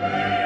Yeah.